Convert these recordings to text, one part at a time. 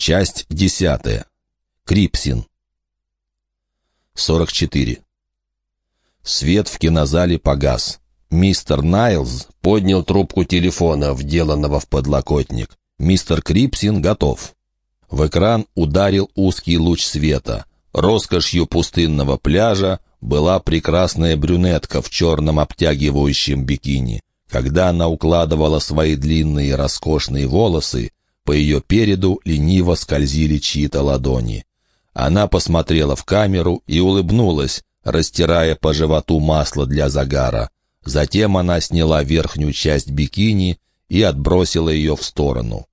Часть десятая. Крипсин. 44. Свет в кинозале погас. Мистер Найлз поднял трубку телефона, вделанного в подлокотник. Мистер Крипсин готов. В экран ударил узкий луч света. Роскошью пустынного пляжа была прекрасная брюнетка в черном обтягивающем бикини. Когда она укладывала свои длинные роскошные волосы, по ее переду лениво скользили чьи-то ладони. Она посмотрела в камеру и улыбнулась, растирая по животу масло для загара. Затем она сняла верхнюю часть бикини и отбросила ее в сторону.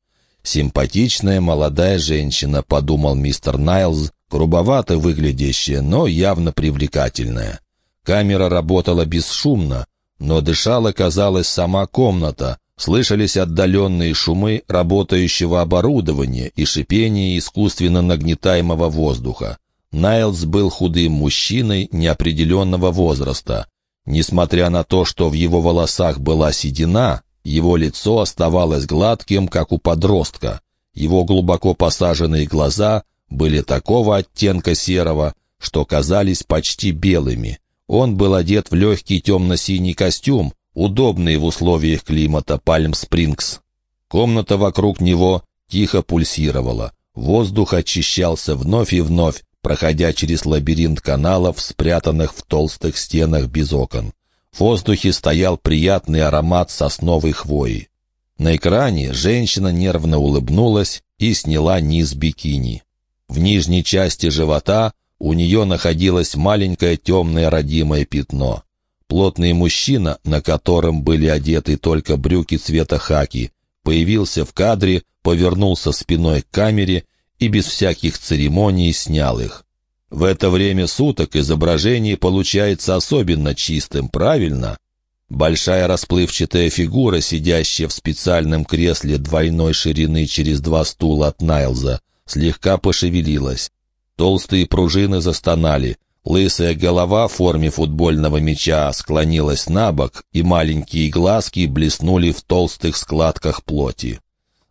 «Симпатичная молодая женщина», — подумал мистер Найлз, грубовато выглядящая, но явно привлекательная. Камера работала бесшумно, но дышала, казалось, сама комната, Слышались отдаленные шумы работающего оборудования и шипение искусственно нагнетаемого воздуха. Найлз был худым мужчиной неопределенного возраста. Несмотря на то, что в его волосах была седина, его лицо оставалось гладким, как у подростка. Его глубоко посаженные глаза были такого оттенка серого, что казались почти белыми. Он был одет в легкий темно-синий костюм, удобный в условиях климата Пальм-Спрингс. Комната вокруг него тихо пульсировала. Воздух очищался вновь и вновь, проходя через лабиринт каналов, спрятанных в толстых стенах без окон. В воздухе стоял приятный аромат сосновой хвои. На экране женщина нервно улыбнулась и сняла низ бикини. В нижней части живота у нее находилось маленькое темное родимое пятно. Плотный мужчина, на котором были одеты только брюки цвета хаки, появился в кадре, повернулся спиной к камере и без всяких церемоний снял их. В это время суток изображение получается особенно чистым, правильно? Большая расплывчатая фигура, сидящая в специальном кресле двойной ширины через два стула от Найлза, слегка пошевелилась. Толстые пружины застонали. Лысая голова в форме футбольного мяча склонилась на бок, и маленькие глазки блеснули в толстых складках плоти.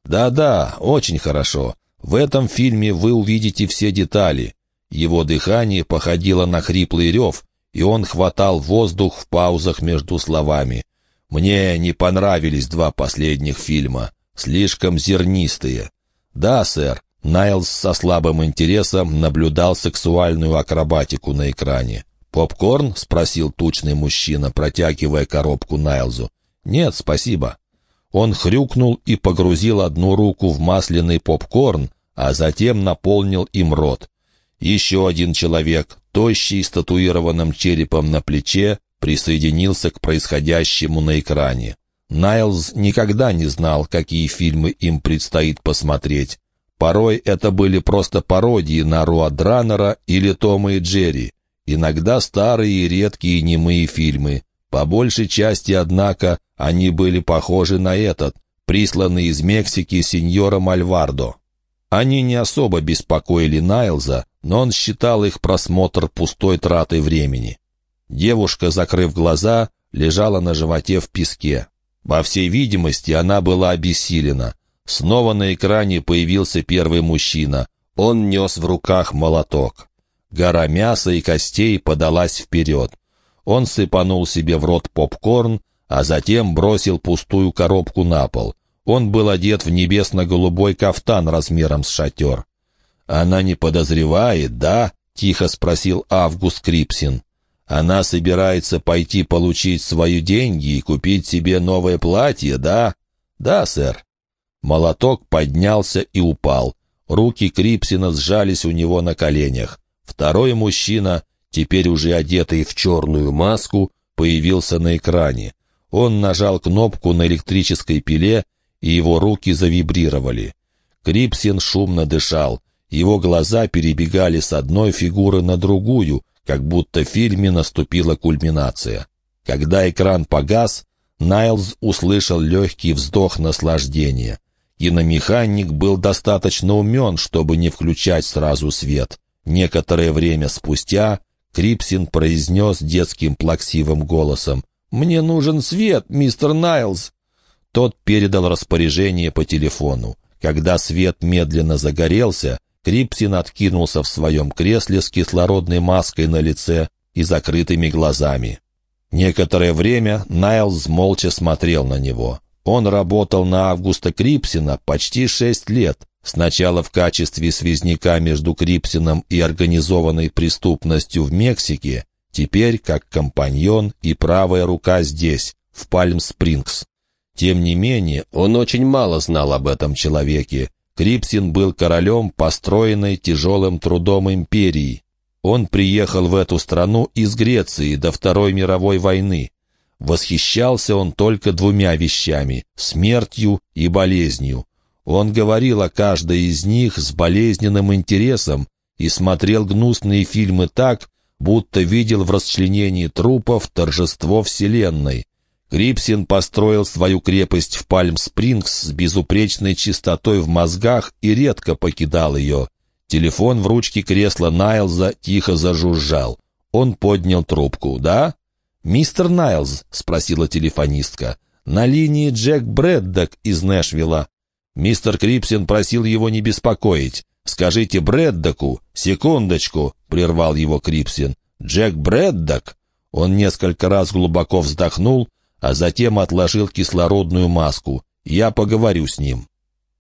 «Да-да, очень хорошо. В этом фильме вы увидите все детали». Его дыхание походило на хриплый рев, и он хватал воздух в паузах между словами. «Мне не понравились два последних фильма. Слишком зернистые». «Да, сэр, Найлз со слабым интересом наблюдал сексуальную акробатику на экране. «Попкорн?» — спросил тучный мужчина, протягивая коробку Найлзу. «Нет, спасибо». Он хрюкнул и погрузил одну руку в масляный попкорн, а затем наполнил им рот. Еще один человек, тощий, с татуированным черепом на плече, присоединился к происходящему на экране. Найлз никогда не знал, какие фильмы им предстоит посмотреть, Порой это были просто пародии на Руадранера или Тома и Джерри. Иногда старые и редкие немые фильмы. По большей части, однако, они были похожи на этот, присланный из Мексики сеньором Альвардо. Они не особо беспокоили Найлза, но он считал их просмотр пустой тратой времени. Девушка, закрыв глаза, лежала на животе в песке. Во всей видимости, она была обессилена. Снова на экране появился первый мужчина. Он нес в руках молоток. Гора мяса и костей подалась вперед. Он сыпанул себе в рот попкорн, а затем бросил пустую коробку на пол. Он был одет в небесно-голубой кафтан размером с шатер. «Она не подозревает, да?» — тихо спросил Август Крипсин. «Она собирается пойти получить свои деньги и купить себе новое платье, да?» «Да, сэр». Молоток поднялся и упал. Руки Крипсина сжались у него на коленях. Второй мужчина, теперь уже одетый в черную маску, появился на экране. Он нажал кнопку на электрической пиле, и его руки завибрировали. Крипсин шумно дышал. Его глаза перебегали с одной фигуры на другую, как будто в фильме наступила кульминация. Когда экран погас, Найлз услышал легкий вздох наслаждения. Киномеханик был достаточно умен, чтобы не включать сразу свет. Некоторое время спустя Крипсин произнес детским плаксивым голосом «Мне нужен свет, мистер Найлз!» Тот передал распоряжение по телефону. Когда свет медленно загорелся, Крипсин откинулся в своем кресле с кислородной маской на лице и закрытыми глазами. Некоторое время Найлз молча смотрел на него. Он работал на Августа Крипсина почти шесть лет, сначала в качестве связняка между Крипсином и организованной преступностью в Мексике, теперь как компаньон и правая рука здесь, в Пальм-Спрингс. Тем не менее, он очень мало знал об этом человеке. Крипсин был королем, построенной тяжелым трудом империи. Он приехал в эту страну из Греции до Второй мировой войны. Восхищался он только двумя вещами — смертью и болезнью. Он говорил о каждой из них с болезненным интересом и смотрел гнусные фильмы так, будто видел в расчленении трупов торжество Вселенной. Крипсин построил свою крепость в Пальм-Спрингс с безупречной чистотой в мозгах и редко покидал ее. Телефон в ручке кресла Найлза тихо зажужжал. Он поднял трубку. «Да?» «Мистер Найлз?» — спросила телефонистка. «На линии Джек Брэддок из Нэшвилла». Мистер Крипсин просил его не беспокоить. «Скажите Брэддоку, секундочку», — прервал его Крипсин. «Джек Брэддок?» Он несколько раз глубоко вздохнул, а затем отложил кислородную маску. «Я поговорю с ним».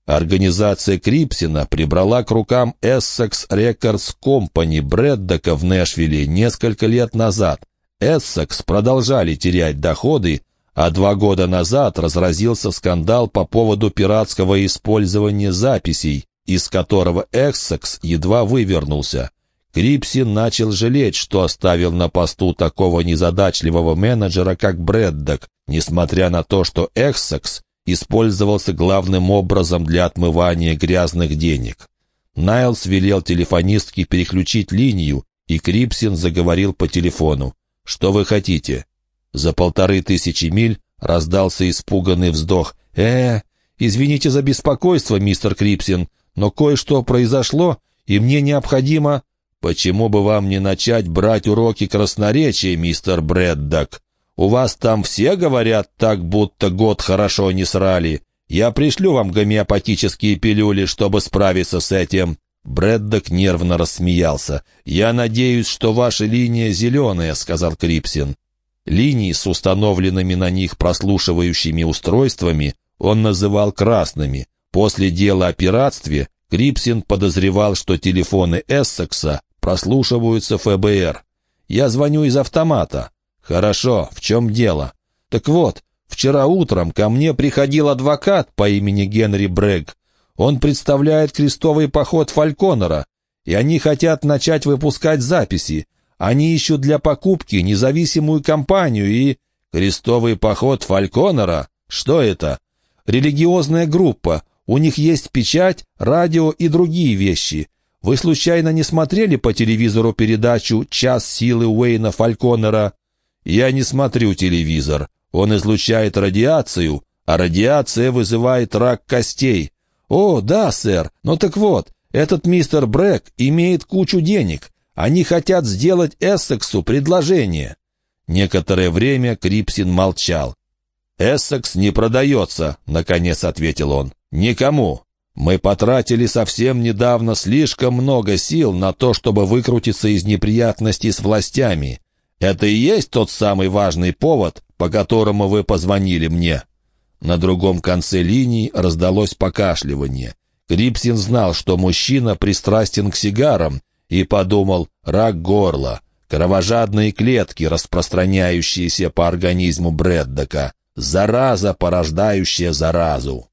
Организация Крипсина прибрала к рукам Essex Records Company Брэддока в Нэшвилле несколько лет назад. Essex продолжали терять доходы, а два года назад разразился скандал по поводу пиратского использования записей, из которого Essex едва вывернулся. Крипсин начал жалеть, что оставил на посту такого незадачливого менеджера, как Брэддок, несмотря на то, что Essex использовался главным образом для отмывания грязных денег. Найлс велел телефонистке переключить линию, и Крипсин заговорил по телефону. «Что вы хотите?» За полторы тысячи миль раздался испуганный вздох. «Э, извините за беспокойство, мистер Крипсин, но кое-что произошло, и мне необходимо...» «Почему бы вам не начать брать уроки красноречия, мистер Брэддок?» У вас там все говорят так, будто год хорошо не срали. Я пришлю вам гомеопатические пилюли, чтобы справиться с этим». Брэддок нервно рассмеялся. «Я надеюсь, что ваша линия зеленая», — сказал Крипсин. Линии с установленными на них прослушивающими устройствами он называл красными. После дела о пиратстве Крипсин подозревал, что телефоны Эссекса прослушиваются ФБР. «Я звоню из автомата. «Хорошо, в чем дело?» «Так вот, вчера утром ко мне приходил адвокат по имени Генри Брэгг. Он представляет крестовый поход Фальконера, и они хотят начать выпускать записи. Они ищут для покупки независимую компанию и... Крестовый поход Фальконера? Что это? Религиозная группа. У них есть печать, радио и другие вещи. Вы случайно не смотрели по телевизору передачу «Час силы Уэйна Фальконера»? Я не смотрю телевизор. Он излучает радиацию, а радиация вызывает рак костей. О, да, сэр. Ну так вот, этот мистер Брэк имеет кучу денег. Они хотят сделать Эссексу предложение. Некоторое время Крипсин молчал. «Эссекс не продается», — наконец ответил он. «Никому. Мы потратили совсем недавно слишком много сил на то, чтобы выкрутиться из неприятностей с властями. Это и есть тот самый важный повод, по которому вы позвонили мне». На другом конце линии раздалось покашливание. Крипсин знал, что мужчина пристрастен к сигарам, и подумал «рак горла», кровожадные клетки, распространяющиеся по организму Брэддока, зараза, порождающая заразу.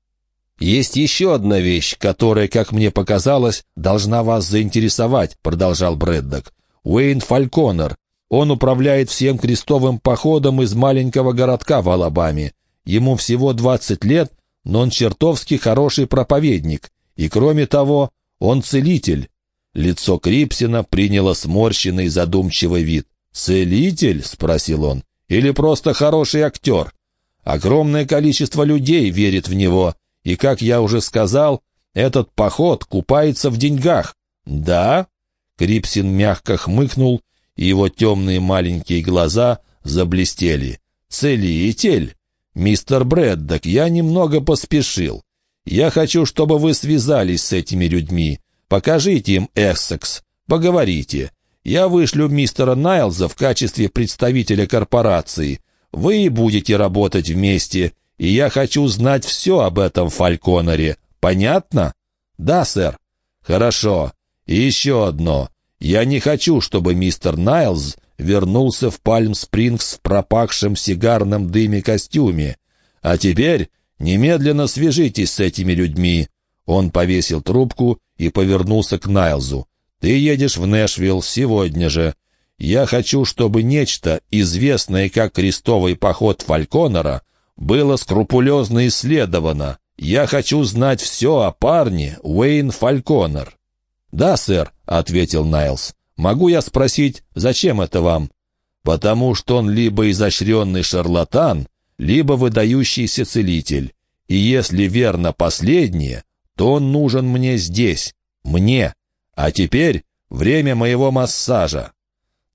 «Есть еще одна вещь, которая, как мне показалось, должна вас заинтересовать», — продолжал Брэддок. «Уэйн Фальконер, он управляет всем крестовым походом из маленького городка в Алабаме. Ему всего 20 лет, но он чертовски хороший проповедник. И кроме того, он целитель. Лицо Крипсина приняло сморщенный задумчивый вид. «Целитель?» — спросил он. «Или просто хороший актер?» Огромное количество людей верит в него, и, как я уже сказал, этот поход купается в деньгах. «Да?» Крипсин мягко хмыкнул и его темные маленькие глаза заблестели. «Целитель! Мистер Брэддок, я немного поспешил. Я хочу, чтобы вы связались с этими людьми. Покажите им Эссекс. Поговорите. Я вышлю мистера Найлза в качестве представителя корпорации. Вы и будете работать вместе, и я хочу знать все об этом Фальконоре. Понятно? Да, сэр. Хорошо. И еще одно. Я не хочу, чтобы мистер Найлз вернулся в Пальм-Спрингс в пропахшем сигарном дыме костюме. А теперь немедленно свяжитесь с этими людьми». Он повесил трубку и повернулся к Найлзу. «Ты едешь в Нэшвилл сегодня же. Я хочу, чтобы нечто, известное как крестовый поход Фальконера, было скрупулезно исследовано. Я хочу знать все о парне Уэйн Фальконер». «Да, сэр», — ответил Найлз. «Могу я спросить, зачем это вам?» «Потому что он либо изощренный шарлатан, либо выдающийся целитель. И если верно последнее, то он нужен мне здесь, мне. А теперь время моего массажа».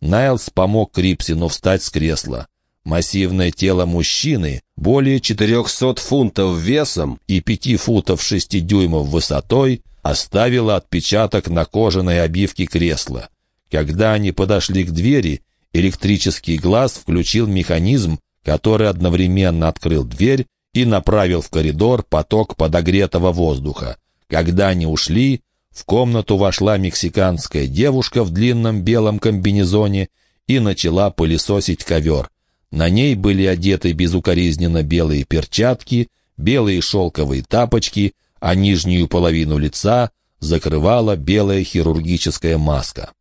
Найлз помог Крипсину встать с кресла. Массивное тело мужчины, более 400 фунтов весом и 5 футов 6 дюймов высотой, оставило отпечаток на кожаной обивке кресла. Когда они подошли к двери, электрический глаз включил механизм, который одновременно открыл дверь и направил в коридор поток подогретого воздуха. Когда они ушли, в комнату вошла мексиканская девушка в длинном белом комбинезоне и начала пылесосить ковер. На ней были одеты безукоризненно белые перчатки, белые шелковые тапочки, а нижнюю половину лица закрывала белая хирургическая маска.